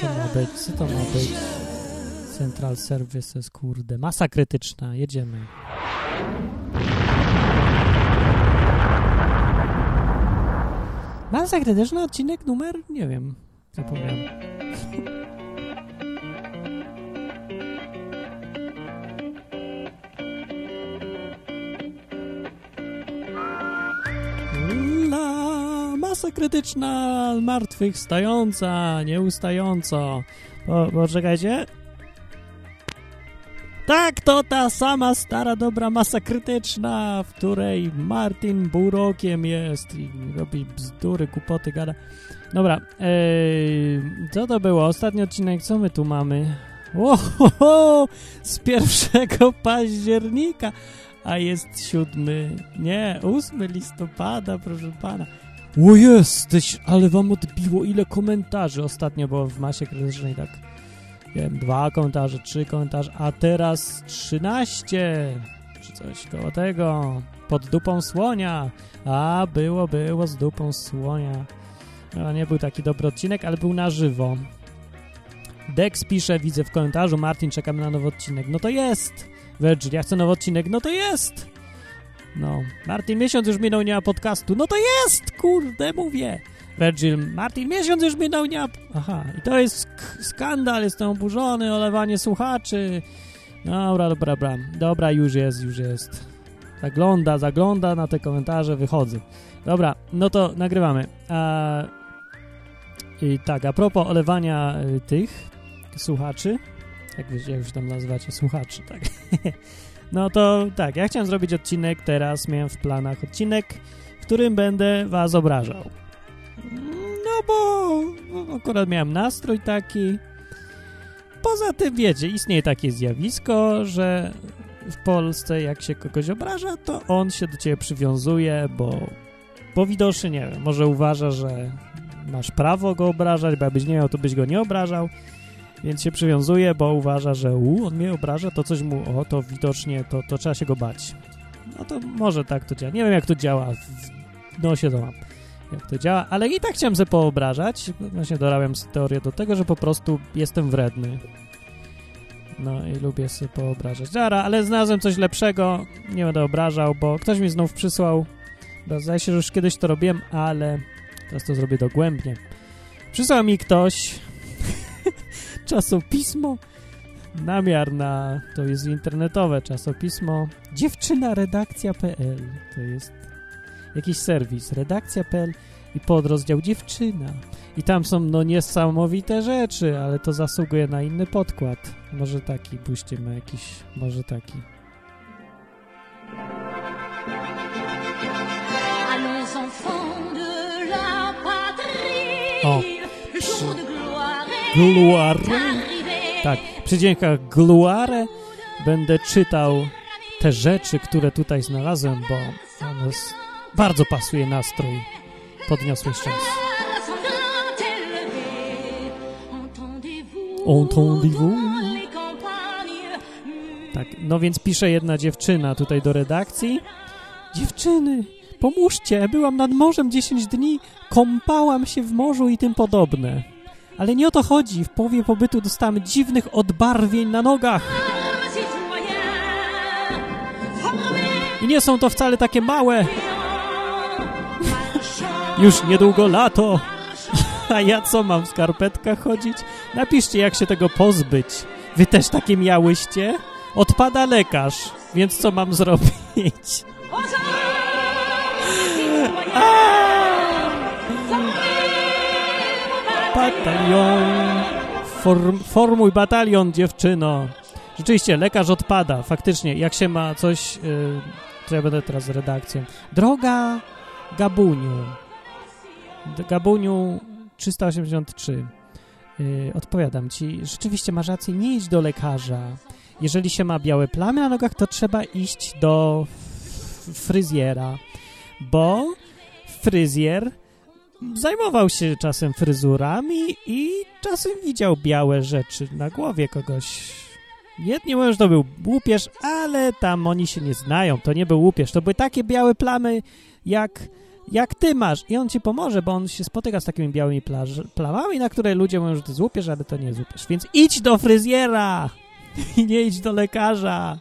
To ma być? Co to ma być? Central Services, kurde. Masa krytyczna. Jedziemy. Masa krytyczna, odcinek numer? Nie wiem. Zapomniałem. Masa krytyczna, martwych stająca, nieustająco. Po, poczekajcie. Tak, to ta sama stara, dobra masa krytyczna, w której Martin Burokiem jest i robi bzdury, kupoty, gada. Dobra, ej, co to było? Ostatni odcinek, co my tu mamy? Ohoho, z 1 października, a jest 7, nie, 8 listopada, proszę pana. O jesteś, ale wam odbiło ile komentarzy ostatnio było w masie krytycznej, tak nie wiem, dwa komentarze, trzy komentarze, a teraz 13, czy coś koło tego, pod dupą słonia, a było, było z dupą słonia. No, nie był taki dobry odcinek, ale był na żywo. Dex pisze, widzę w komentarzu, Martin, czekamy na nowy odcinek. No to jest! Virgil, ja chcę nowy odcinek. No to jest! No, Martin, miesiąc już minął, nie ma podcastu. No to jest! Kurde, mówię! Virgil, Martin, miesiąc już minął, nie ma... Aha, i to jest sk skandal, jestem oburzony, olewanie słuchaczy. Dobra, dobra, dobra. Dobra, już jest, już jest. Zagląda, zagląda na te komentarze, wychodzę. Dobra, no to nagrywamy. A, i tak, a propos olewania y, tych słuchaczy, jak jak już tam nazywacie, słuchaczy, tak. no to tak, ja chciałem zrobić odcinek teraz, miałem w planach odcinek, w którym będę was obrażał. No bo akurat miałem nastrój taki. Poza tym, wiecie, istnieje takie zjawisko, że w Polsce jak się kogoś obraża, to on się do ciebie przywiązuje, bo, bo widocznie, nie wiem, może uważa, że masz prawo go obrażać, bo jakbyś nie miał, to byś go nie obrażał, więc się przywiązuje, bo uważa, że u, on mnie obraża, to coś mu, o, to widocznie, to, to trzeba się go bać. No to może tak to działa. Nie wiem, jak to działa. W nosie to mam, jak to działa, ale i tak chciałem sobie poobrażać. Właśnie dorabiam teorię do tego, że po prostu jestem wredny. No i lubię sobie poobrażać. Dobra, ale znalazłem coś lepszego. Nie będę obrażał, bo ktoś mi znów przysłał. Zdaje się, że już kiedyś to robiłem, ale teraz to zrobię dogłębnie. Przysłał mi ktoś czasopismo. Namiar na... To jest internetowe czasopismo. Dziewczynaredakcja.pl To jest jakiś serwis. Redakcja.pl i podrozdział dziewczyna. I tam są no niesamowite rzeczy, ale to zasługuje na inny podkład. Może taki, puścimy jakiś, może taki. O, le arrivé. Tak, przy dźwiękach gluare będę czytał te rzeczy, które tutaj znalazłem, bo ono s- bardzo pasuje nastrój. Podniosły szczęście. Entendez-vous Tak, no więc pisze jedna dziewczyna tutaj do redakcji. Dziewczyny, pomóżcie, byłam nad morzem 10 dni, kąpałam się w morzu i tym podobne. Ale nie o to chodzi, w połowie pobytu dostałam dziwnych odbarwień na nogach. I nie są to wcale takie małe. Już niedługo lato. A ja co, mam w skarpetkach chodzić? Napiszcie, jak się tego pozbyć. Wy też takie miałyście? Odpada lekarz, więc co mam zrobić? aux Batalion. Form, formuj batalion, dziewczyno. Rzeczywiście, lekarz odpada. Faktycznie, jak się ma coś... Yy, to ja będę teraz z redakcją. Droga Gabuniu. Gabuniu 383. Yy, odpowiadam ci. Rzeczywiście masz rację, nie idź do lekarza. Jeżeli się ma białe plamy na nogach, to trzeba iść do fryzjera, bo fryzjer zajmował się czasem fryzurami i czasem widział białe rzeczy na głowie kogoś. Jedni mówią, że to był łupież, ale tam oni się nie znają. To nie był łupież. To były takie białe plamy jak jak ty masz. I on ci pomoże, bo on się spotyka z takimi białymi plamami, na które ludzie mówią, że ty złupiesz, ale to nie złupiesz. Więc idź do fryzjera i nie idź do lekarza.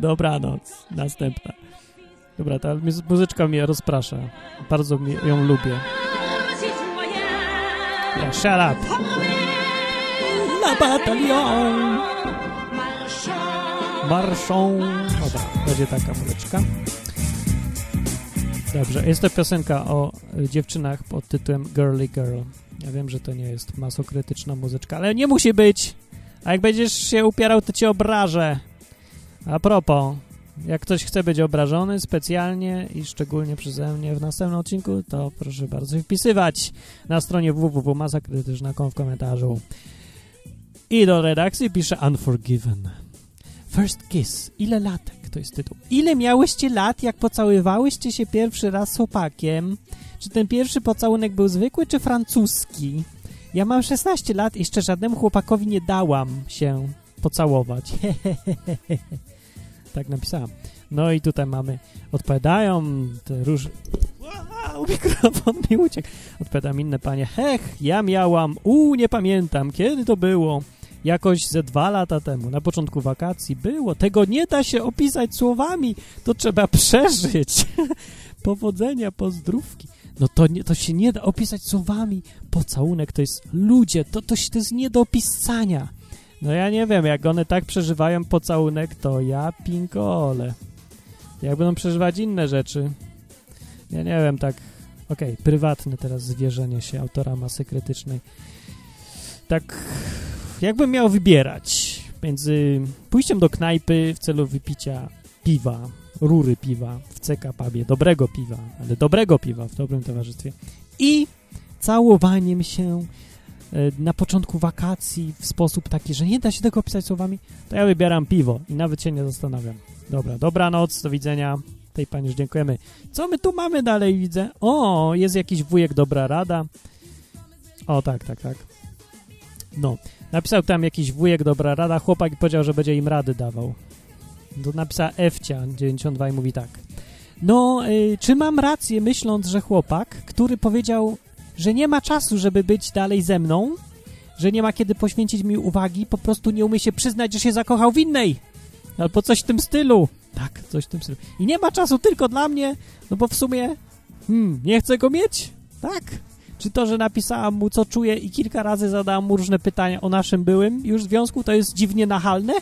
Dobranoc. Następna. Dobra, ta muzy- muzyczka mnie rozprasza. Bardzo ją lubię. citoyen, Ja, shut up. La batalion. Marszą. Dobra, będzie taka muzyczka. Dobrze, jest to piosenka o y, dziewczynach pod tytułem Girly Girl. Ja wiem, że to nie jest masokrytyczna muzyczka, ale nie musi być. A jak będziesz się upierał, to cię obrażę. A propos, jak ktoś chce być obrażony specjalnie i szczególnie przeze mnie w następnym odcinku, to proszę bardzo wpisywać na stronie www.masakrytyczna.com w komentarzu. I do redakcji pisze Unforgiven. First Kiss. Ile latek? To jest tytuł. Ile miałyście lat, jak pocaływałyście się pierwszy raz z chłopakiem? Czy ten pierwszy pocałunek był zwykły, czy francuski? Ja mam 16 lat i jeszcze żadnemu chłopakowi nie dałam się pocałować. tak napisałam. No i tutaj mamy, odpowiadają te róż... Wow, mikrofon mi uciekł. Odpowiadam inne panie. Hech, ja miałam, u nie pamiętam, kiedy to było. Jakoś ze dwa lata temu, na początku wakacji było. Tego nie da się opisać słowami. To trzeba przeżyć. Powodzenia, pozdrówki. No to, nie, to się nie da opisać słowami. Pocałunek to jest ludzie, to, to, to jest nie do opisania. No ja nie wiem, jak one tak przeżywają pocałunek, to ja pinkole. Jak będą przeżywać inne rzeczy? Ja nie wiem, tak... Okej, prywatne teraz zwierzenie się autora masy krytycznej. Tak, jakbym miał wybierać między pójściem do knajpy w celu wypicia piwa, rury piwa w CK Pubie, dobrego piwa, ale dobrego piwa w dobrym towarzystwie i całowaniem się na początku wakacji w sposób taki, że nie da się tego opisać słowami, to ja wybieram piwo i nawet się nie zastanawiam. Dobra, dobranoc, do widzenia. Tej pani już dziękujemy. Co my tu mamy dalej, widzę? O, jest jakiś wujek, dobra rada. O, tak, tak, tak. No, napisał tam jakiś wujek, dobra rada, chłopak i powiedział, że będzie im rady dawał. To napisała Ewcia 92 i mówi tak. No, y, czy mam rację myśląc, że chłopak, który powiedział, że nie ma czasu, żeby być dalej ze mną, że nie ma kiedy poświęcić mi uwagi, po prostu nie umie się przyznać, że się zakochał w innej. Albo coś w tym stylu. Tak, coś w tym stylu. I nie ma czasu tylko dla mnie, no bo w sumie, hmm, nie chcę go mieć? Tak. Czy to, że napisałam mu, co czuję i kilka razy zadałam mu różne pytania o naszym byłym już związku, to jest dziwnie nachalne?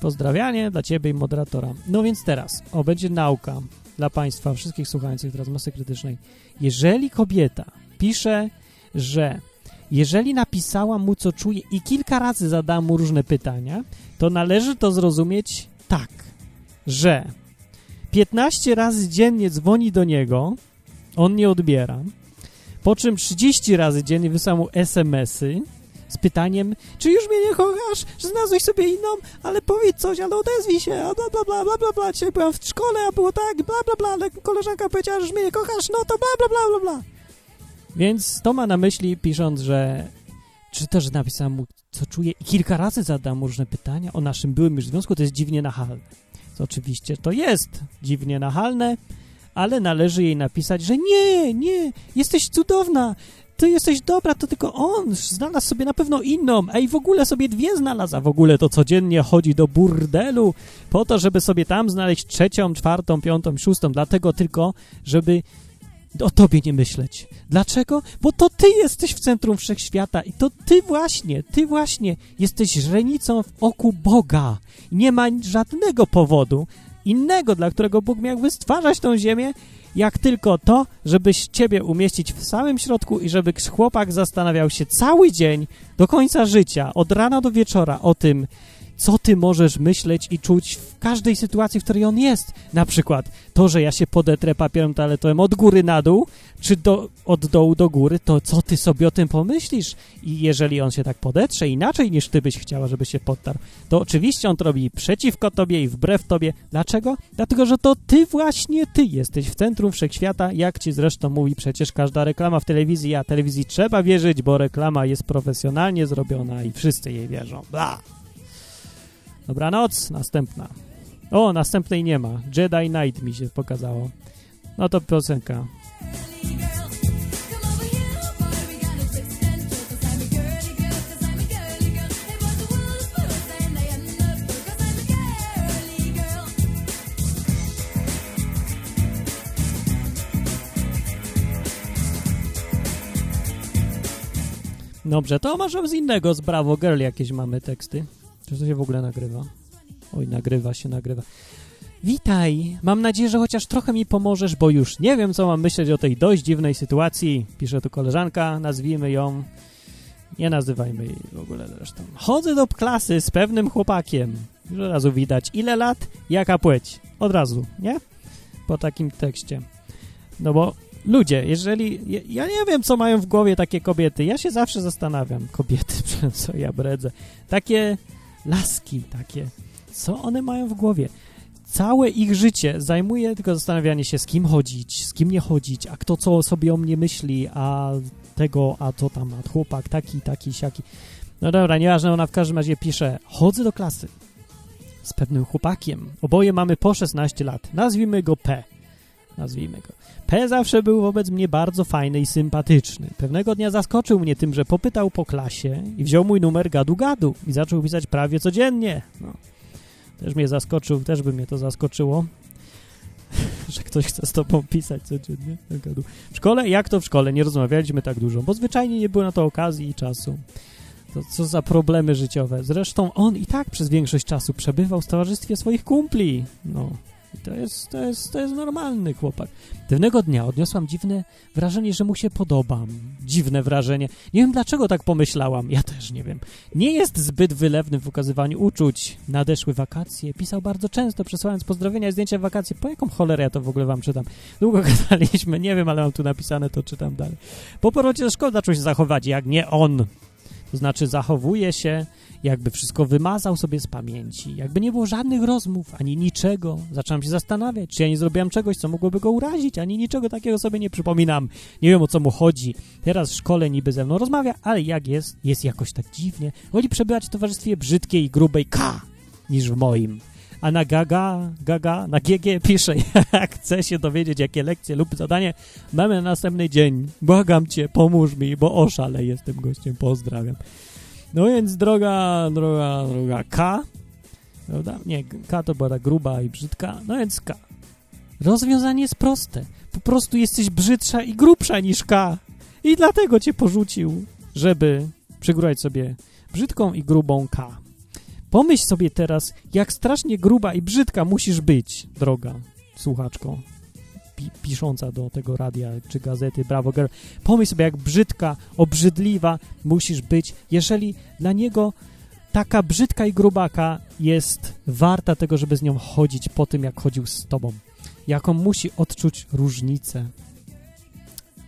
Pozdrawianie dla ciebie i moderatora. No więc teraz, o, będzie nauka dla państwa, wszystkich słuchających teraz masy krytycznej. Jeżeli kobieta pisze, że jeżeli napisałam mu, co czuje i kilka razy zadałam mu różne pytania, to należy to zrozumieć tak, że 15 razy dziennie dzwoni do niego, on nie odbiera, po czym 30 razy dziennie wysyła mu SMS-y z pytaniem, czy już mnie nie kochasz, że znalazłeś sobie inną, ale powiedz coś, ale odezwij się, a bla bla bla bla bla bla, dzisiaj byłam w szkole, a było tak, bla bla bla, ale koleżanka powiedziała, że już mnie nie kochasz, no to bla bla bla bla bla. Więc to ma na myśli, pisząc, że czy to, że napisałem mu, co czuję i kilka razy zadam różne pytania o naszym byłym już związku, to jest dziwnie nachalne. To oczywiście to jest dziwnie nachalne, ale należy jej napisać, że nie, nie, jesteś cudowna, ty jesteś dobra, to tylko on znalazł sobie na pewno inną, i w ogóle sobie dwie znalazł, a w ogóle to codziennie chodzi do burdelu po to, żeby sobie tam znaleźć trzecią, czwartą, piątą, szóstą, dlatego tylko, żeby o tobie nie myśleć. Dlaczego? Bo to ty jesteś w centrum wszechświata i to ty właśnie, ty właśnie jesteś źrenicą w oku Boga. Nie ma żadnego powodu innego, dla którego Bóg miałby stwarzać tą ziemię, jak tylko to, żebyś ciebie umieścić w samym środku i żeby chłopak zastanawiał się cały dzień, do końca życia, od rana do wieczora o tym, co ty możesz myśleć i czuć w każdej sytuacji, w której on jest. Na przykład to, że ja się podetrę papierem toaletowym od góry na dół, czy do, od dołu do góry, to co ty sobie o tym pomyślisz? I jeżeli on się tak podetrze inaczej niż ty byś chciała, żeby się podtarł, to oczywiście on to robi przeciwko tobie i wbrew tobie. Dlaczego? Dlatego, że to ty właśnie ty jesteś w centrum wszechświata, jak ci zresztą mówi przecież każda reklama w telewizji, a telewizji trzeba wierzyć, bo reklama jest profesjonalnie zrobiona i wszyscy jej wierzą. Bla. Dobranoc, następna. O, następnej nie ma. Jedi Knight mi się pokazało. No to piosenka. Dobrze, to może z innego, z Bravo Girl jakieś mamy teksty. Czy to się w ogóle nagrywa? Oj, nagrywa się, nagrywa. Witaj, mam nadzieję, że chociaż trochę mi pomożesz, bo już nie wiem, co mam myśleć o tej dość dziwnej sytuacji. Pisze tu koleżanka, nazwijmy ją... Nie nazywajmy jej w ogóle zresztą. Chodzę do klasy z pewnym chłopakiem. Już od razu widać, ile lat, jaka płeć. Od razu, nie? Po takim tekście. No bo ludzie, jeżeli... Ja, nie wiem, co mają w głowie takie kobiety. Ja się zawsze zastanawiam. Kobiety, co ja bredzę. Takie laski, takie... Co one mają w głowie? Całe ich życie zajmuje tylko zastanawianie się, z kim chodzić, z kim nie chodzić, a kto co sobie o mnie myśli, a tego, a to tam, a chłopak taki, taki, siaki. No dobra, nieważne, ona w każdym razie pisze, chodzę do klasy z pewnym chłopakiem. Oboje mamy po 16 lat. Nazwijmy go P. Nazwijmy go. P zawsze był wobec mnie bardzo fajny i sympatyczny. Pewnego dnia zaskoczył mnie tym, że popytał po klasie i wziął mój numer gadu-gadu i zaczął pisać prawie codziennie. No. Też mnie zaskoczył, też by mnie to zaskoczyło, że ktoś chce z tobą pisać codziennie. W szkole, jak to w szkole, nie rozmawialiśmy tak dużo, bo zwyczajnie nie było na to okazji i czasu. To co za problemy życiowe. Zresztą on i tak przez większość czasu przebywał w towarzystwie swoich kumpli. No, to jest, to jest, to jest normalny chłopak. Pewnego dnia odniosłam dziwne wrażenie, że mu się podobam. Dziwne wrażenie. Nie wiem, dlaczego tak pomyślałam. Ja też nie wiem. Nie jest zbyt wylewny w ukazywaniu uczuć. Nadeszły wakacje. Pisał bardzo często, przesyłając pozdrowienia i zdjęcia wakacje. Po jaką cholerę ja to w ogóle wam czytam? Długo gadaliśmy. Nie wiem, ale mam tu napisane, to czytam dalej. Po szkoły zaczął się zachować jak nie on. To znaczy zachowuje się jakby wszystko wymazał sobie z pamięci, jakby nie było żadnych rozmów, ani niczego. Zacząłem się zastanawiać, czy ja nie zrobiłam czegoś, co mogłoby go urazić, ani niczego takiego sobie nie przypominam. Nie wiem, o co mu chodzi. Teraz w szkole niby ze mną rozmawia, ale jak jest, jest jakoś tak dziwnie. Woli przebywać w towarzystwie brzydkiej, grubej K niż w moim. A na gaga, gaga, na GG pisze, jak chce się dowiedzieć, jakie lekcje lub zadanie mamy na następny dzień. Błagam cię, pomóż mi, bo oszale jestem gościem, pozdrawiam. No więc droga, droga, droga K, prawda? Nie, K to była ta gruba i brzydka, no więc K. Rozwiązanie jest proste. Po prostu jesteś brzydsza i grubsza niż K. I dlatego cię porzucił, żeby przygrójać sobie brzydką i grubą K. Pomyśl sobie teraz, jak strasznie gruba i brzydka musisz być, droga słuchaczko, pi pisząca do tego radia czy gazety Bravo Girl. Pomyśl sobie, jak brzydka, obrzydliwa musisz być, jeżeli dla niego taka brzydka i grubaka jest warta tego, żeby z nią chodzić po tym, jak chodził z tobą. Jaką musi odczuć różnicę.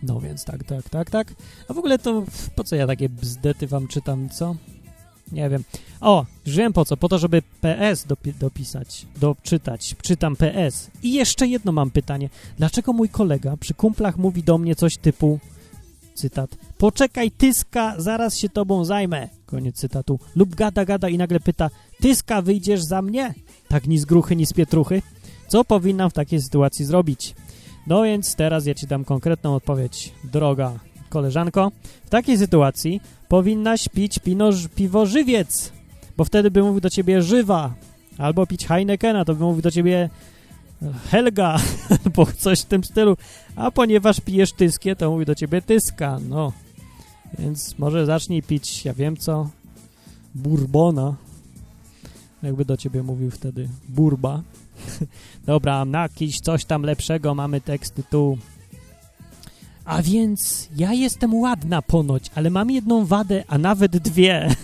No więc tak, tak, tak, tak. A w ogóle to po co ja takie bzdety wam czytam, co? Nie wiem. O, już wiem po co. Po to, żeby PS dopi dopisać, doczytać. Czytam PS. I jeszcze jedno mam pytanie. Dlaczego mój kolega przy kumplach mówi do mnie coś typu, cytat, poczekaj Tyska, zaraz się tobą zajmę, koniec cytatu. Lub gada, gada i nagle pyta, Tyska, wyjdziesz za mnie? Tak ni z gruchy, ni z pietruchy. Co powinnam w takiej sytuacji zrobić? No więc teraz ja ci dam konkretną odpowiedź, droga koleżanko. W takiej sytuacji powinnaś pić pino, piwo żywiec, bo wtedy by mówił do ciebie żywa, albo pić Heinekena, to by mówił do ciebie Helga, albo coś w tym stylu, a ponieważ pijesz tyskie, to mówi do ciebie tyska, no. Więc może zacznij pić, ja wiem co, bourbona, jakby do ciebie mówił wtedy burba. Dobra, na jakiś coś tam lepszego mamy teksty tu. A więc ja jestem ładna ponoć, ale mam jedną wadę, a nawet dwie.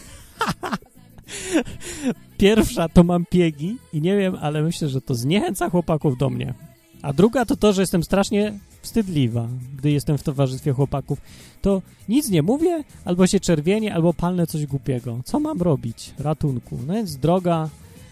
Pierwsza to mam piegi i nie wiem, ale myślę, że to zniechęca chłopaków do mnie. A druga to to, że jestem strasznie wstydliwa, gdy jestem w towarzystwie chłopaków. To nic nie mówię, albo się czerwienię, albo palnę coś głupiego. Co mam robić? Ratunku. No więc droga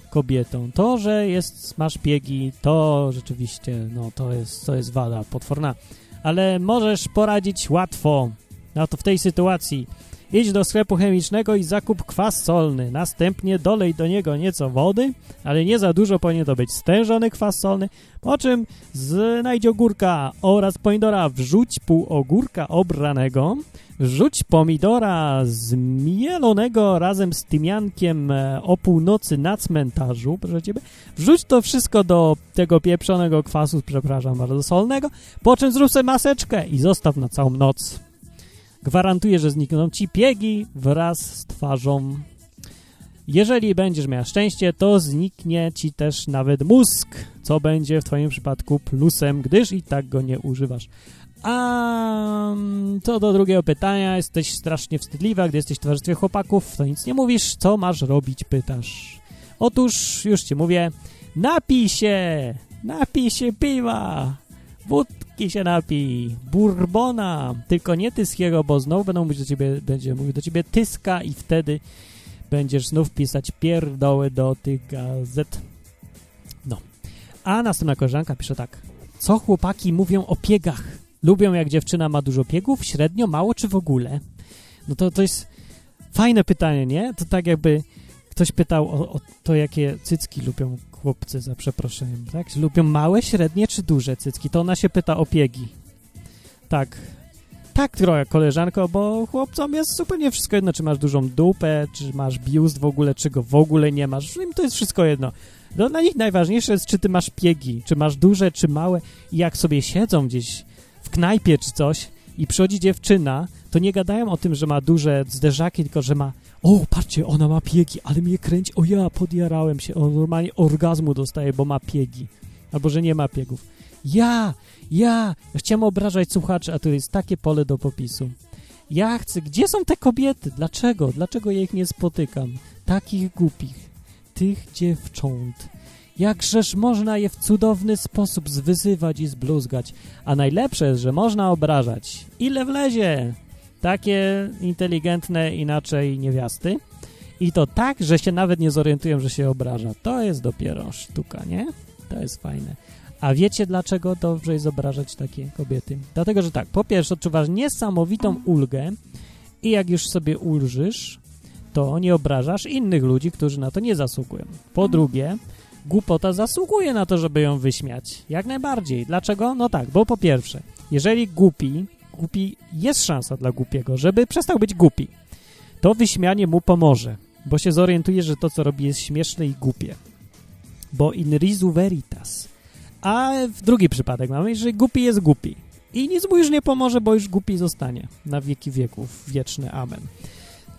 kobietą. To, że jest, masz piegi, to rzeczywiście, no to jest, to jest wada potworna. Ale możesz poradzić łatwo. No to w tej sytuacji Idź do sklepu chemicznego i zakup kwas solny. Następnie dolej do niego nieco wody, ale nie za dużo, powinien to być stężony kwas solny. Po czym znajdź ogórka oraz pomidora. Wrzuć pół ogórka obranego. Wrzuć pomidora zmielonego razem z tymiankiem e, o północy na cmentarzu, proszę Ciebie. Wrzuć to wszystko do tego pieprzonego kwasu, przepraszam bardzo, solnego, po czym zrób sobie maseczkę i zostaw na całą noc. Gwarantuję, że znikną Ci piegi wraz z twarzą. Jeżeli będziesz miał szczęście, to zniknie Ci też nawet mózg, co będzie w Twoim przypadku plusem, gdyż i tak go nie używasz. A mm, co do drugiego pytania, jesteś strasznie wstydliwa, gdy jesteś w towarzystwie chłopaków, to nic nie mówisz, co masz robić, pytasz. Otóż, już ci mówię, napij się, napij się piwa, wódki się napij, bourbona, tylko nie tyskiego, bo znowu będą mówić do ciebie, będzie mówił do ciebie tyska i wtedy będziesz znów pisać pierdoły do tych gazet. No. A następna koleżanka pisze tak. Co chłopaki mówią o piegach? Lubią jak dziewczyna ma dużo piegów? Średnio, mało czy w ogóle? No to, to jest fajne pytanie, nie? To tak jakby ktoś pytał o, o to, jakie cycki lubią chłopcy, za przeproszeniem, tak? Lubią małe, średnie czy duże cycki? To ona się pyta o piegi. Tak. Tak, trochę, koleżanko, bo chłopcom jest zupełnie wszystko jedno, czy masz dużą dupę, czy masz biust w ogóle, czy go w ogóle nie masz. Im to jest wszystko jedno. No, dla nich najważniejsze jest, czy ty masz piegi, czy masz duże, czy małe i jak sobie siedzą gdzieś w knajpie czy coś i przychodzi dziewczyna, to nie gadają o tym, że ma duże zderzaki, tylko że ma o, patrzcie, ona ma piegi, ale mnie kręci, o ja, podjarałem się, on normalnie orgazmu dostaje, bo ma piegi, albo że nie ma piegów. Ja, ja, chciałem obrażać słuchaczy, a to jest takie pole do popisu. Ja chcę, gdzie są te kobiety? Dlaczego? Dlaczego ja ich nie spotykam? Takich głupich, tych dziewcząt. Jakżeż można je w cudowny sposób zwyzywać i zbluzgać. A najlepsze jest, że można obrażać. Ile wlezie? Takie inteligentne inaczej niewiasty. I to tak, że się nawet nie zorientują, że się obraża. To jest dopiero sztuka, nie? To jest fajne. A wiecie, dlaczego dobrze jest obrażać takie kobiety? Dlatego, że tak, po pierwsze odczuwasz niesamowitą ulgę i jak już sobie ulżysz, to nie obrażasz innych ludzi, którzy na to nie zasługują. Po drugie, głupota zasługuje na to, żeby ją wyśmiać. Jak najbardziej. Dlaczego? No tak, bo po pierwsze, jeżeli głupi, głupi jest szansa dla głupiego, żeby przestał być głupi, to wyśmianie mu pomoże, bo się zorientuje, że to, co robi, jest śmieszne i głupie. Bo in risu veritas. A w drugi przypadek mamy, że głupi jest głupi. I nic mu już nie pomoże, bo już głupi zostanie na wieki wieków. Wieczny amen.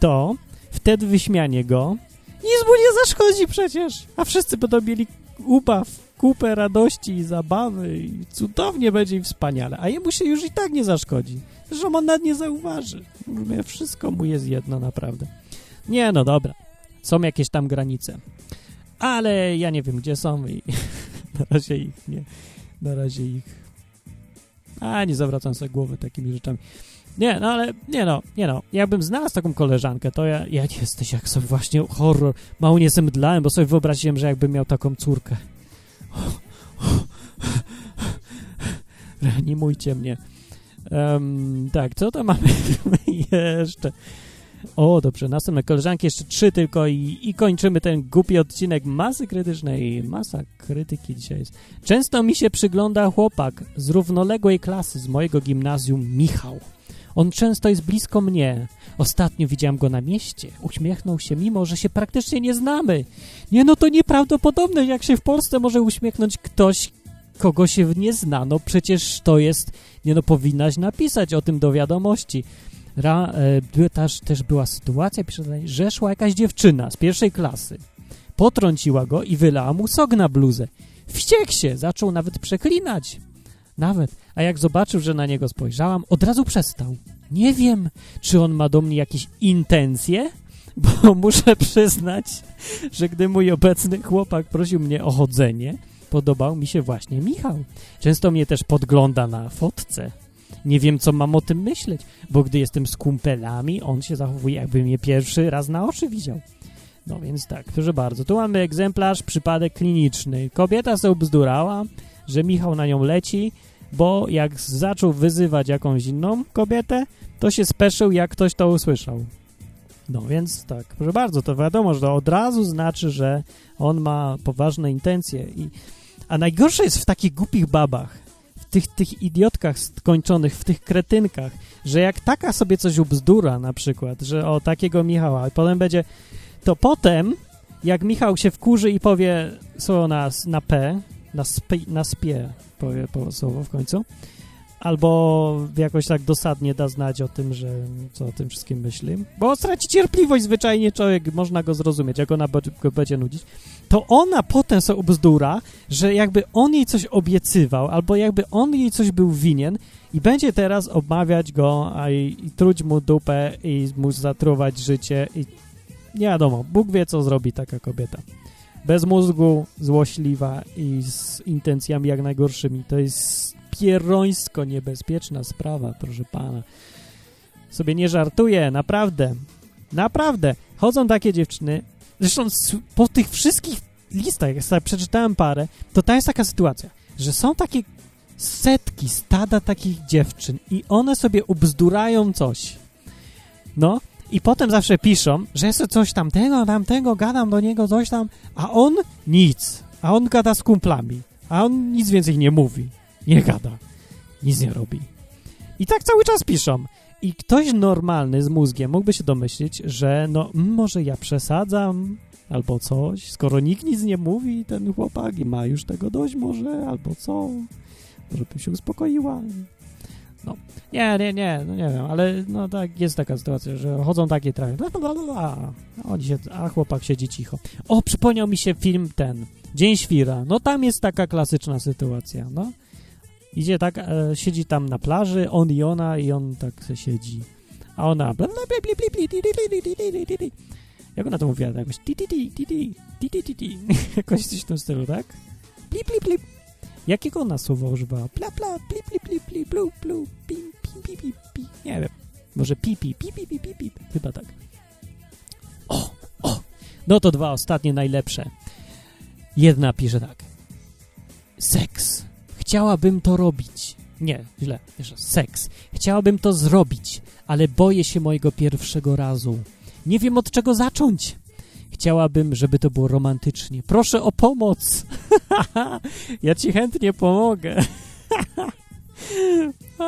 To wtedy wyśmianie go nic mu nie zaszkodzi przecież, a wszyscy będą mieli ubaw, kupę radości i zabawy i cudownie będzie im wspaniale, a jemu się już i tak nie zaszkodzi. Zresztą on nawet nie zauważy. Wszystko mu jest jedno naprawdę. Nie, no dobra. Są jakieś tam granice. Ale ja nie wiem, gdzie są i na razie ich nie... Na razie ich... A, nie zawracam sobie głowy takimi rzeczami. Nie, no ale, nie no, nie no. Jakbym znalazł taką koleżankę, to ja, ja nie jesteś jak sobie właśnie horror. Mało nie zemdlałem, bo sobie wyobraziłem, że jakbym miał taką córkę. Reanimujcie mnie. Um, tak, co to mamy jeszcze? O, dobrze, następne koleżanki, jeszcze trzy tylko i, i kończymy ten głupi odcinek masy krytycznej. Masa krytyki dzisiaj jest. Często mi się przygląda chłopak z równoległej klasy z mojego gimnazjum, Michał. On często jest blisko mnie. Ostatnio widziałem go na mieście. Uśmiechnął się, mimo że się praktycznie nie znamy. Nie, no to nieprawdopodobne, jak się w Polsce może uśmiechnąć ktoś, kogo się nie zna. No przecież to jest... Nie no, powinnaś napisać o tym do wiadomości. Ra, e, też, też była sytuacja, tutaj, że szła jakaś dziewczyna z pierwszej klasy. Potrąciła go i wylała mu sok na bluzę. Wściekł się, zaczął nawet przeklinać. Nawet. A jak zobaczył, że na niego spojrzałam, od razu przestał. Nie wiem, czy on ma do mnie jakieś intencje, bo muszę przyznać, że gdy mój obecny chłopak prosił mnie o chodzenie, podobał mi się właśnie Michał. Często mnie też podgląda na fotce. Nie wiem, co mam o tym myśleć, bo gdy jestem z kumpelami, on się zachowuje, jakby mnie pierwszy raz na oczy widział. No więc tak, proszę bardzo. Tu mamy egzemplarz, przypadek kliniczny. Kobieta sobie bzdurała, że Michał na nią leci, bo jak zaczął wyzywać jakąś inną kobietę, to się speszył, jak ktoś to usłyszał. No więc tak, proszę bardzo, to wiadomo, że to od razu znaczy, że on ma poważne intencje. I, a najgorsze jest w takich głupich babach, w tych, tych idiotkach skończonych, w tych kretynkach, że jak taka sobie coś ubzdura na przykład, że o takiego Michała, i potem będzie, to potem jak Michał się wkurzy i powie słowo na, na P, na, spi, na spie, powie po słowo w końcu, albo jakoś tak dosadnie da znać o tym, że co o tym wszystkim myśli, bo straci cierpliwość zwyczajnie człowiek, można go zrozumieć, jak ona go będzie nudzić, to ona potem sobie ubzdura, że jakby on jej coś obiecywał, albo jakby on jej coś był winien i będzie teraz obmawiać go, a i, i truć mu dupę i mu zatruwać życie i nie wiadomo, Bóg wie, co zrobi taka kobieta. Bez mózgu, złośliwa i z intencjami jak najgorszymi. To jest pierońsko niebezpieczna sprawa, proszę pana. Sobie nie żartuję, naprawdę. Naprawdę. Chodzą takie dziewczyny. Zresztą po tych wszystkich listach, jak sobie przeczytałem parę, to ta jest taka sytuacja, że są takie setki, stada takich dziewczyn i one sobie ubzdurają coś. No, i potem zawsze piszą, że jest coś tamtego, tamtego, gadam do niego coś tam, a on nic. A on gada z kumplami. A on nic więcej nie mówi. Nie gada. Nic nie robi. I tak cały czas piszą. I ktoś normalny z mózgiem mógłby się domyślić, że no, mm, może ja przesadzam, albo coś, skoro nikt nic nie mówi, ten chłopak i ma już tego dość może, albo co, może by się uspokoiła. No, nie, nie, nie, no nie wiem, ale no tak, jest taka sytuacja, że chodzą takie trawy, bla, bla, bla, Oni się, a chłopak siedzi cicho. O, przypomniał mi się film ten, Dzień Świra. No tam jest taka klasyczna sytuacja, no. Idzie tak, e, siedzi tam na plaży, on i ona, i on tak se siedzi. A ona... Jak ona to mówiła? Jakoś... Jakoś coś w tym stylu, tak? Jakiego ona słowa używała? Pla, pla, pli, pli, pli, pli, plu, plu, pim, pim, pi, pi, pi. Nie wiem. Może pi, pi, pi, pi, pi, pi, pi. Chyba tak. O, o. No to dwa ostatnie najlepsze. Jedna pisze tak. Seks. Chciałabym to robić. Nie, źle. Jeszcze seks. Chciałabym to zrobić, ale boję się mojego pierwszego razu. Nie wiem od czego zacząć. Chciałabym, żeby to było romantycznie. Proszę o pomoc. ja ci chętnie pomogę.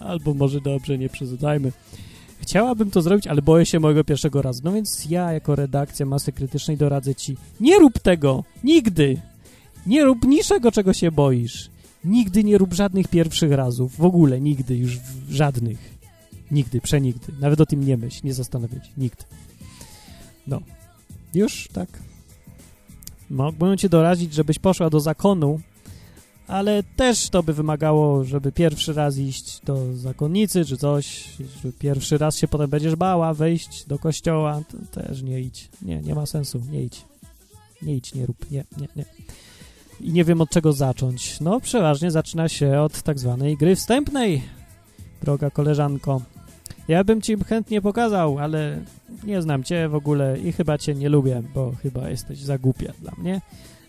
Albo może dobrze, nie przesadzajmy. Chciałabym to zrobić, ale boję się mojego pierwszego razu. No więc ja, jako redakcja masy krytycznej, doradzę ci: nie rób tego! Nigdy! Nie rób niczego, czego się boisz. Nigdy nie rób żadnych pierwszych razów. W ogóle, nigdy, już żadnych. Nigdy, przenigdy. Nawet o tym nie myśl, nie zastanawiać. Nigdy. No. Już tak. Mógłbym cię dorazić, żebyś poszła do zakonu, ale też to by wymagało, żeby pierwszy raz iść do zakonnicy czy coś, że pierwszy raz się potem będziesz bała wejść do kościoła, to też nie idź. Nie, nie ma sensu, nie idź. Nie idź, nie rób, nie, nie, nie. I nie wiem od czego zacząć. No, przeważnie zaczyna się od tak zwanej gry wstępnej, droga koleżanko. Ja bym ci chętnie pokazał, ale nie znam cię w ogóle i chyba cię nie lubię, bo chyba jesteś za głupia dla mnie.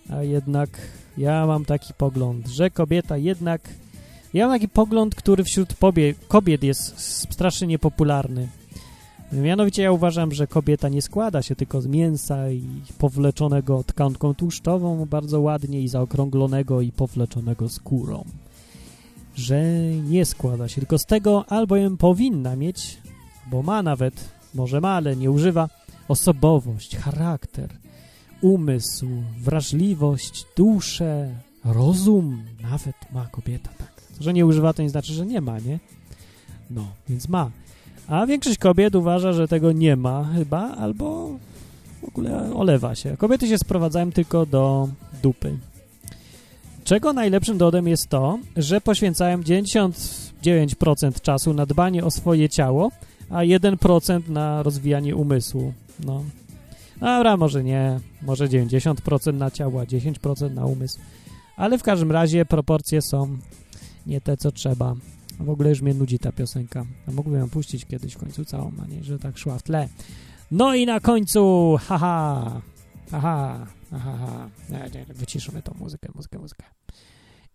A jednak ja mam taki pogląd, że kobieta jednak... Ja mam taki pogląd, który wśród pobie, kobiet jest strasznie niepopularny. Mianowicie ja uważam, że kobieta nie składa się tylko z mięsa i powleczonego tkanką tłuszczową bardzo ładnie i zaokrąglonego i powleczonego skórą. Że nie składa się tylko z tego, albowiem powinna mieć, bo ma nawet, może ma, ale nie używa, osobowość, charakter, umysł, wrażliwość, duszę, rozum, nawet ma kobieta, tak. To, że nie używa, to nie znaczy, że nie ma, nie? No, więc ma. A większość kobiet uważa, że tego nie ma chyba, albo w ogóle olewa się. Kobiety się sprowadzają tylko do dupy. Czego najlepszym dowodem jest to, że poświęcają 99% czasu na dbanie o swoje ciało, a 1% na rozwijanie umysłu. No. Dobra, może nie, może 90% na ciało, a 10% na umysł. Ale w każdym razie proporcje są nie te, co trzeba. W ogóle już mnie nudzi ta piosenka. A ją puścić kiedyś w końcu całą, a nie, że tak szła w tle. No i na końcu, haha, haha, haha, wyciszymy tą muzykę, muzykę, muzykę.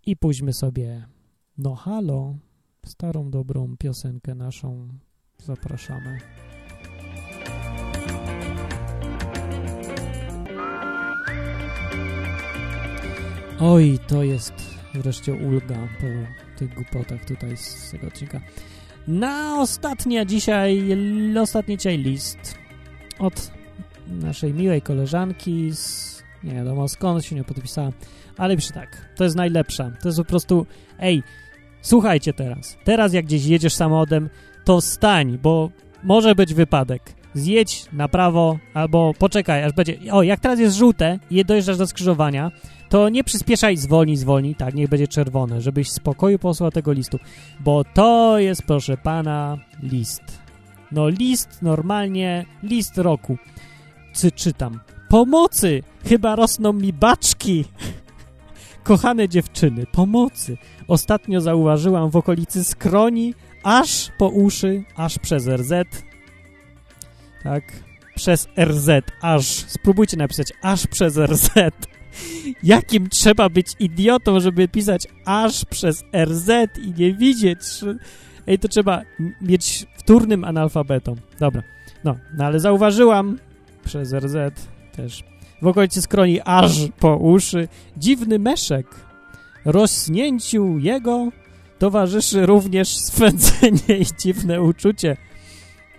I pójdźmy sobie, no halo, starą, dobrą piosenkę naszą Zapraszamy. Oj, to jest wreszcie ulga po tych głupotach tutaj z tego odcinka. Na ostatnia dzisiaj, ostatni dzisiaj list od naszej miłej koleżanki z... Nie wiadomo skąd się nie podpisała, ale przy tak, to jest najlepsza. To jest po prostu... Ej, słuchajcie teraz. Teraz jak gdzieś jedziesz samochodem, to stań, bo może być wypadek. Zjedź na prawo albo poczekaj, aż będzie, o, jak teraz jest żółte i dojeżdżasz do skrzyżowania, to nie przyspieszaj, zwolnij, zwolnij, tak, niech będzie czerwone, żebyś w spokoju posłał tego listu, bo to jest, proszę pana, list. No list normalnie, list roku. Czy czytam? Pomocy! Chyba rosną mi baczki! Kochane dziewczyny, pomocy! Ostatnio zauważyłam w okolicy skroni, aż po uszy, aż przez RZ. Tak, przez RZ, aż. Spróbujcie napisać aż przez RZ. Jakim trzeba być idiotą, żeby pisać aż przez RZ i nie widzieć. Ej, to trzeba mieć wtórnym analfabetą. Dobra, no, no ale zauważyłam przez RZ też w okolicy skroni aż po uszy dziwny meszek. Rośnięciu jego towarzyszy również swędzenie i dziwne uczucie.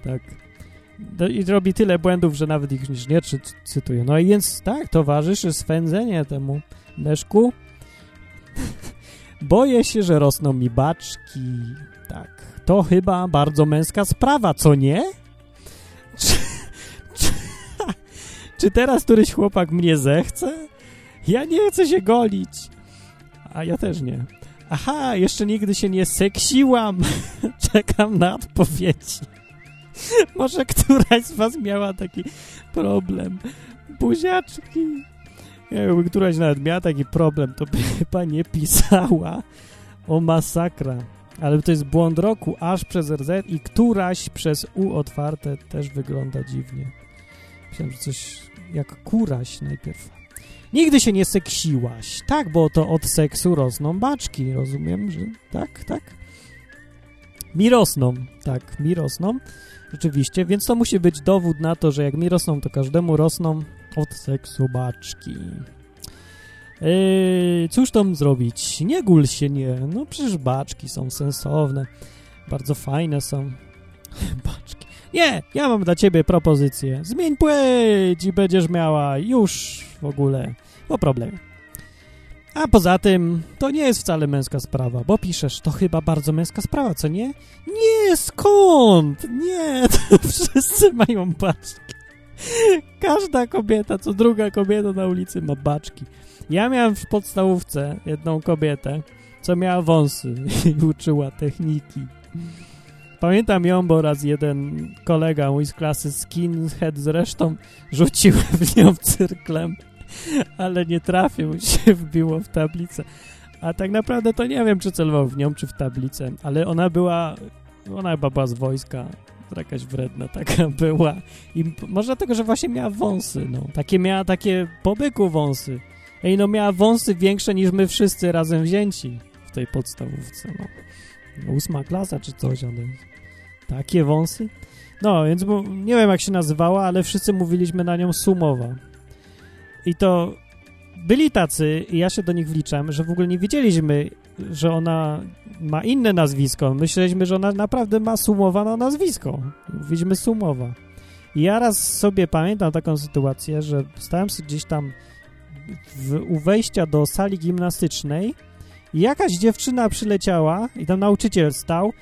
Tak. No I robi tyle błędów, że nawet ich już nie cy cytuję. No i więc tak, towarzyszy swędzenie temu meszku. Boję się, że rosną mi baczki. Tak. To chyba bardzo męska sprawa, co nie? Czy, czy, czy teraz któryś chłopak mnie zechce? Ja nie chcę się golić. A ja też nie. Aha, jeszcze nigdy się nie seksiłam. Czekam na odpowiedzi. Może któraś z was miała taki problem. Buziaczki. Jakby któraś nawet miała taki problem, to by chyba nie pisała o masakra. Ale to jest błąd roku, aż przez RZ i któraś przez U otwarte też wygląda dziwnie. Myślałem, że coś jak kuraś najpierw. Nigdy się nie seksiłaś. Tak, bo to od seksu rosną baczki. Rozumiem, że tak, tak. Mi rosną. Tak, mi rosną. Rzeczywiście, więc to musi być dowód na to, że jak mi rosną, to każdemu rosną od seksu baczki. Yy, cóż tam zrobić? Nie gul się, nie. No przecież baczki są sensowne. Bardzo fajne są. Baczki. Nie, ja mam dla ciebie propozycję. Zmień płeć i będziesz miała już w ogóle po problemie. A poza tym, to nie jest wcale męska sprawa, bo piszesz, to chyba bardzo męska sprawa, co nie? Nie, skąd? Nie, to wszyscy mają baczki. Każda kobieta, co druga kobieta na ulicy ma baczki. Ja miałem w podstawówce jedną kobietę, co miała wąsy i uczyła techniki. Pamiętam ją, bo raz jeden kolega mój z klasy skinhead zresztą rzucił w nią cyrklem, ale nie trafił, się wbiło w tablicę. A tak naprawdę to nie wiem, czy celował w nią, czy w tablicę, ale ona była, ona chyba była z wojska, jakaś wredna taka była. I może dlatego, że właśnie miała wąsy, no. Takie miała takie po byku wąsy. Ej, no miała wąsy większe niż my wszyscy razem wzięci w tej podstawówce, no. Ósma klasa czy coś, ale takie wąsy. No, więc mu- nie wiem jak się nazywała, ale wszyscy mówiliśmy na nią Sumowa. I to byli tacy, i ja się do nich wliczam, że w ogóle nie wiedzieliśmy, że ona ma inne nazwisko. Myśleliśmy, że ona naprawdę ma Sumowa na nazwisko. Mówiliśmy Sumowa. I ja raz sobie pamiętam taką sytuację, że stałem gdzieś tam w, u wejścia do sali gimnastycznej jakaś dziewczyna przyleciała i tam nauczyciel stał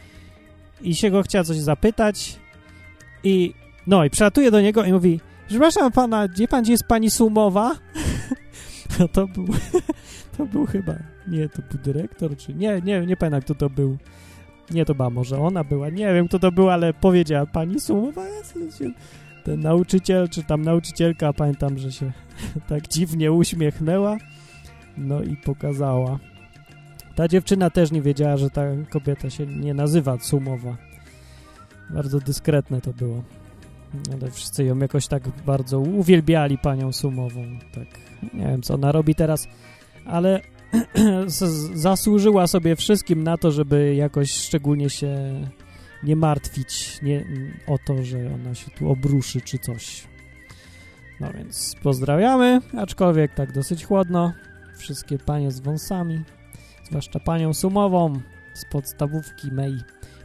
i się go chciała coś zapytać i no i przylatuje do niego i mówi przepraszam pana, gdzie pan, gdzie jest pani Sumowa? No to był, to był chyba, nie, to był dyrektor, czy nie, nie, nie pamiętam kto to był. Nie, to była może ona była, nie wiem kto to był, ale powiedziała pani Sumowa, ten nauczyciel, czy tam nauczycielka, pamiętam, że się tak dziwnie uśmiechnęła, no i pokazała. Ta dziewczyna też nie wiedziała, że ta kobieta się nie nazywa Sumowa. Bardzo dyskretne to było. Ale wszyscy ją jakoś tak bardzo uwielbiali, panią Sumową. Tak, nie wiem, co ona robi teraz, ale zasłużyła sobie wszystkim na to, żeby jakoś szczególnie się nie martwić nie, o to, że ona się tu obruszy czy coś. No więc pozdrawiamy, aczkolwiek tak dosyć chłodno. wszystkie panie z wąsami, zwłaszcza panią sumową z podstawówki mej.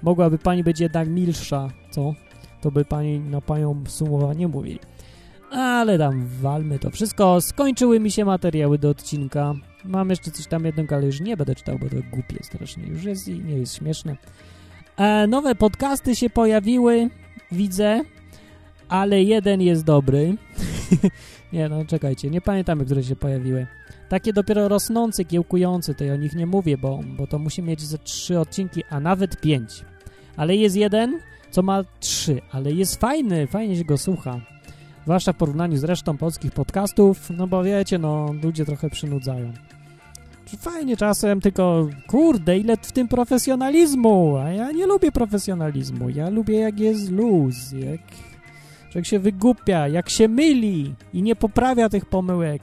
Mogłaby pani być jednak milsza, co? To by pani na panią sumowa nie mówili. Ale tam walmy to wszystko. Skończyły mi się materiały do odcinka. Mam jeszcze coś tam jednego, ale już nie będę czytał, bo to głupie strasznie już jest i nie jest śmieszne. E, nowe podcasty się pojawiły, widzę, ale jeden jest dobry. nie, no czekajcie, nie pamiętamy, które się pojawiły. Takie dopiero rosnące, kiełkujące, to ja o nich nie mówię, bo, bo to musi mieć ze trzy odcinki, a nawet pięć. Ale jest jeden, co ma trzy, ale jest fajny, fajnie się go słucha. Zwłaszcza w porównaniu z resztą polskich podcastów, no bo wiecie, no ludzie trochę przynudzają. Fajnie czasem, tylko kurde, ile w tym profesjonalizmu, a ja nie lubię profesjonalizmu, ja lubię jak jest luz, jak, jak się wygupia, jak się myli i nie poprawia tych pomyłek,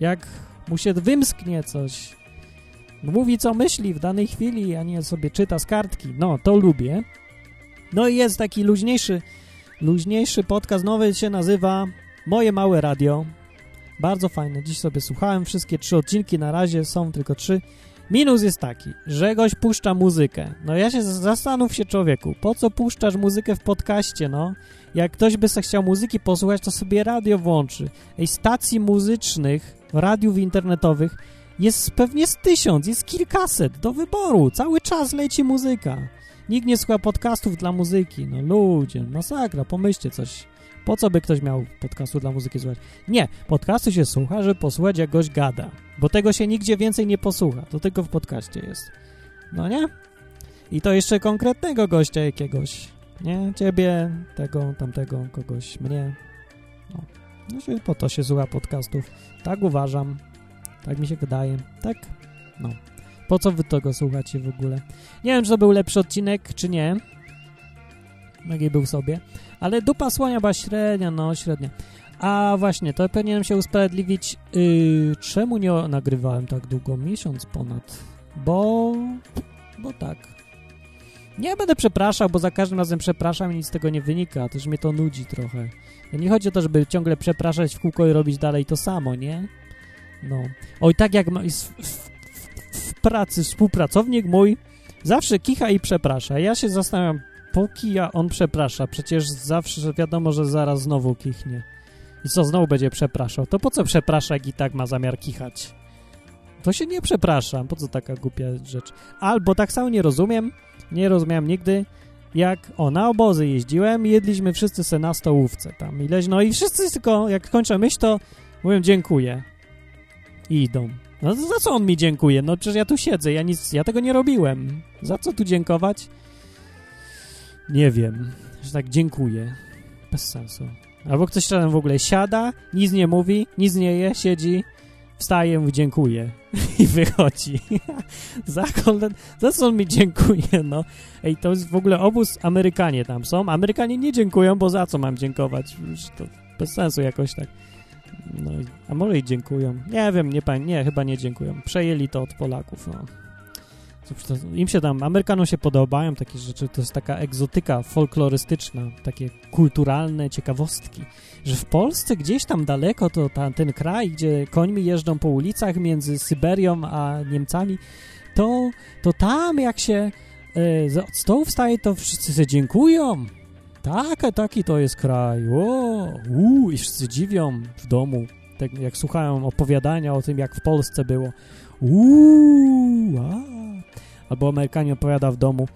jak mu się wymsknie coś, mówi co myśli w danej chwili, a nie sobie czyta z kartki, no to lubię. No i jest taki luźniejszy, luźniejszy podcast, nowy się nazywa Moje Małe Radio, bardzo fajne. Dziś sobie słuchałem wszystkie trzy odcinki, na razie są tylko trzy. Minus jest taki, że goś puszcza muzykę. No ja się zastanów się człowieku, po co puszczasz muzykę w podcaście, no? Jak ktoś by chciał muzyki posłuchać, to sobie radio włączy. Ej, stacji muzycznych, radiów internetowych jest pewnie z tysiąc, jest kilkaset do wyboru. Cały czas leci muzyka. Nikt nie słucha podcastów dla muzyki. No ludzie, masakra, pomyślcie coś. Po co by ktoś miał podcastu dla muzyki słuchać? Nie, podcastu się słucha, żeby posłuchać jak goś gada. Bo tego się nigdzie więcej nie posłucha. To tylko w podcaście jest. No nie? I to jeszcze konkretnego gościa jakiegoś. Nie? Ciebie, tego, tamtego, kogoś, mnie. No. no po to się słucha podcastów. Tak uważam. Tak mi się wydaje. Tak? No. Po co wy tego słuchacie w ogóle? Nie wiem, czy to był lepszy odcinek, czy nie. Jaki był sobie. Ale dupa słonia była średnia, no średnia. A właśnie, to powinienem się usprawiedliwić, yy, czemu nie nagrywałem tak długo, miesiąc ponad, bo, bo tak. Nie będę przepraszał, bo za każdym razem przepraszam i nic z tego nie wynika, też mnie to nudzi trochę. Nie chodzi o to, żeby ciągle przepraszać w kółko i robić dalej to samo, nie? No. Oj, tak jak w, w, w pracy współpracownik mój zawsze kicha i przeprasza. Ja się zastanawiam, póki ja on przeprasza, przecież zawsze wiadomo, że zaraz znowu kichnie. I co, znowu będzie przepraszał? To po co przeprasza, jak i tak ma zamiar kichać? To się nie przepraszam, po co taka głupia rzecz? Albo tak samo nie rozumiem, nie rozumiałem nigdy, jak, o, na obozy jeździłem i jedliśmy wszyscy se na stołówce tam ileś, no i wszyscy tylko, jak kończę myśl, to mówią dziękuję. I idą. No za co on mi dziękuje? No przecież ja tu siedzę, ja nic, ja tego nie robiłem. Za co tu dziękować? Nie wiem, że tak dziękuję. Bez sensu. Albo ktoś czasem w ogóle siada, nic nie mówi, nic nie je, siedzi, wstaje, mówi dziękuję i wychodzi. za, za co on mi dziękuje, no? Ej, to jest w ogóle obóz Amerykanie tam są. Amerykanie nie dziękują, bo za co mam dziękować? To bez sensu jakoś tak. No, a może i dziękują. Nie wiem, nie, nie, chyba nie dziękują. Przejęli to od Polaków, no. Im się tam, Amerykanom się podobają takie rzeczy, to jest taka egzotyka folklorystyczna, takie kulturalne ciekawostki, że w Polsce gdzieś tam daleko to ta, ten kraj, gdzie końmi jeżdżą po ulicach między Syberią a Niemcami, to, to tam jak się e, od stołu wstaje, to wszyscy się dziękują. Tak, taki to jest kraj. O, uu, I wszyscy dziwią w domu, tak jak słuchają opowiadania o tym, jak w Polsce było. Uuu, a albo Amerykanie opowiada w domu.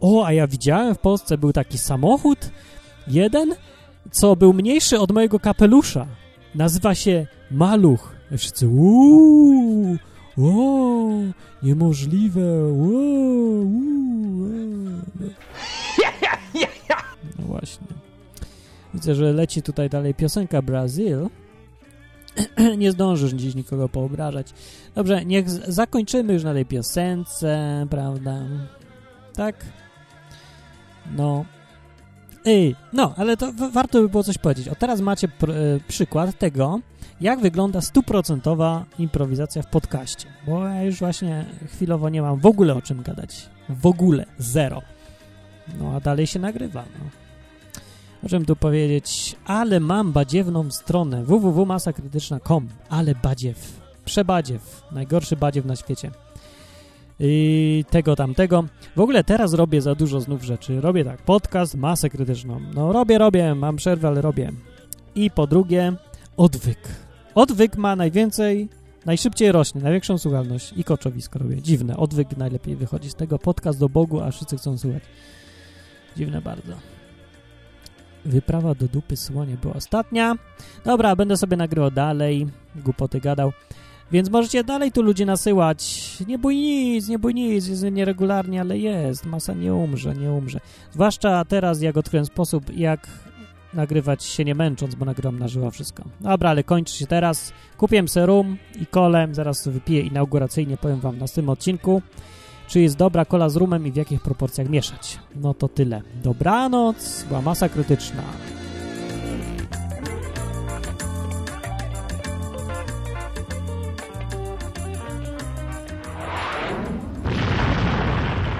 O, a ja widziałem w Polsce był taki samochód, jeden, co był mniejszy od mojego kapelusza. Nazywa się Maluch. Wszyscy, uuu, o, niemożliwe, uuu, No właśnie. Widzę, że leci tutaj dalej piosenka Brazil. nie zdążysz dziś nikogo poobrażać. Dobrze, niech zakończymy już na tej piosence, prawda? Tak? No. Ej, no, ale to warto by było coś powiedzieć. O, teraz macie pr e, przykład tego, jak wygląda stuprocentowa improwizacja w podcaście. Bo ja już właśnie chwilowo nie mam w ogóle o czym gadać. W ogóle. Zero. No, a dalej się nagrywa, no. Możemy tu powiedzieć, ale mam badziewną stronę www.masakrytyczna.com, ale badziew przebadziew, najgorszy badziew na świecie. I tego tamtego. W ogóle teraz robię za dużo znów rzeczy. Robię tak, podcast, masę krytyczną. No robię, robię, mam przerwę, ale robię. I po drugie, odwyk. Odwyk ma najwięcej, najszybciej rośnie, największą słuchalność i koczowisko robię. Dziwne, odwyk najlepiej wychodzi z tego. Podcast do Bogu, a wszyscy chcą słuchać. Dziwne bardzo. Wyprawa do dupy słonie była ostatnia. Dobra, będę sobie nagrywał dalej, głupoty gadał. Więc możecie dalej tu ludzie nasyłać. Nie bój nic, nie bój nic, jest nieregularnie, ale jest. Masa nie umrze, nie umrze. Zwłaszcza teraz, jak odkryłem sposób, jak nagrywać się nie męcząc, bo nagrywam na żywo wszystko. Dobra, ale kończy się teraz. Kupiłem serum i kolę, zaraz wypiję inauguracyjnie, powiem wam w następnym odcinku, czy jest dobra kola z rumem i w jakich proporcjach mieszać. No to tyle. Dobranoc, była masa krytyczna.